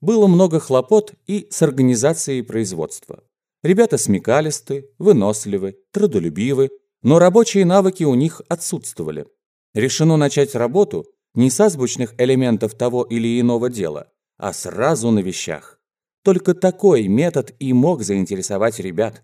было много хлопот и с организацией производства. Ребята смекалисты, выносливы, трудолюбивы, но рабочие навыки у них отсутствовали. Решено начать работу не с азбучных элементов того или иного дела, а сразу на вещах. Только такой метод и мог заинтересовать ребят.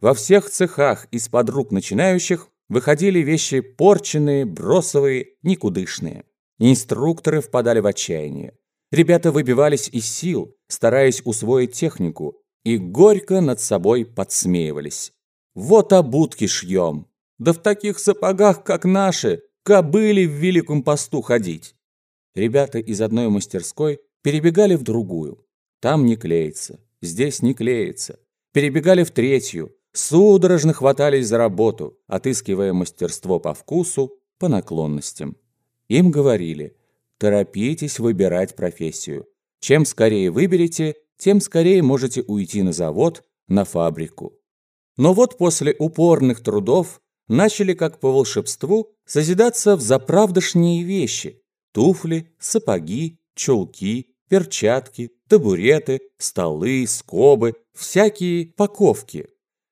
Во всех цехах из-под рук начинающих выходили вещи порченные, бросовые, никудышные. Инструкторы впадали в отчаяние. Ребята выбивались из сил, стараясь усвоить технику, и горько над собой подсмеивались. Вот обутки шьем. Да в таких сапогах, как наши, кобыли в великом посту ходить. Ребята из одной мастерской перебегали в другую. Там не клеится, здесь не клеится. Перебегали в третью, судорожно хватались за работу, отыскивая мастерство по вкусу, по наклонностям. Им говорили, торопитесь выбирать профессию. Чем скорее выберете, тем скорее можете уйти на завод, на фабрику. Но вот после упорных трудов начали, как по волшебству, созидаться в заправдошние вещи – туфли, сапоги, чулки, перчатки, табуреты, столы, скобы, всякие паковки.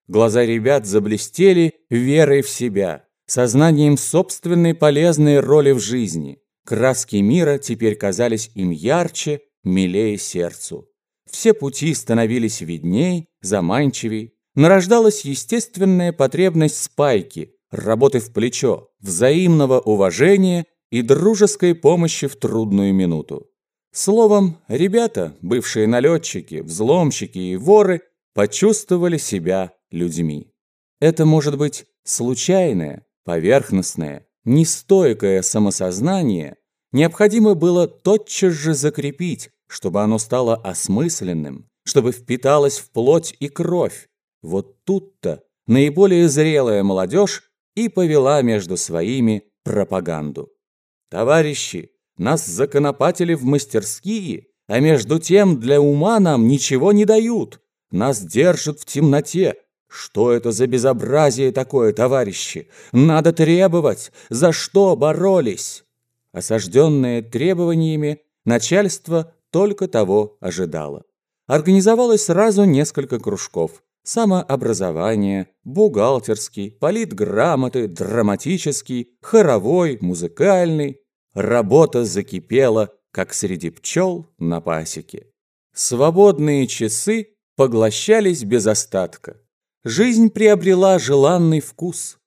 Глаза ребят заблестели верой в себя, сознанием собственной полезной роли в жизни. Краски мира теперь казались им ярче, милее сердцу. Все пути становились видней, заманчивей. Нарождалась естественная потребность спайки, работы в плечо, взаимного уважения и дружеской помощи в трудную минуту. Словом, ребята, бывшие налетчики, взломщики и воры, почувствовали себя людьми. Это может быть случайное, поверхностное, нестойкое самосознание необходимо было тотчас же закрепить, чтобы оно стало осмысленным, чтобы впиталось в плоть и кровь. Вот тут-то наиболее зрелая молодежь и повела между своими пропаганду. Товарищи, нас законопатили в мастерские, а между тем для ума нам ничего не дают. Нас держат в темноте. Что это за безобразие такое, товарищи? Надо требовать. За что боролись? Осажденное требованиями, начальство только того ожидало. Организовалось сразу несколько кружков. Самообразование, бухгалтерский, политграмоты, драматический, хоровой, музыкальный. Работа закипела, как среди пчел на пасеке. Свободные часы поглощались без остатка. Жизнь приобрела желанный вкус.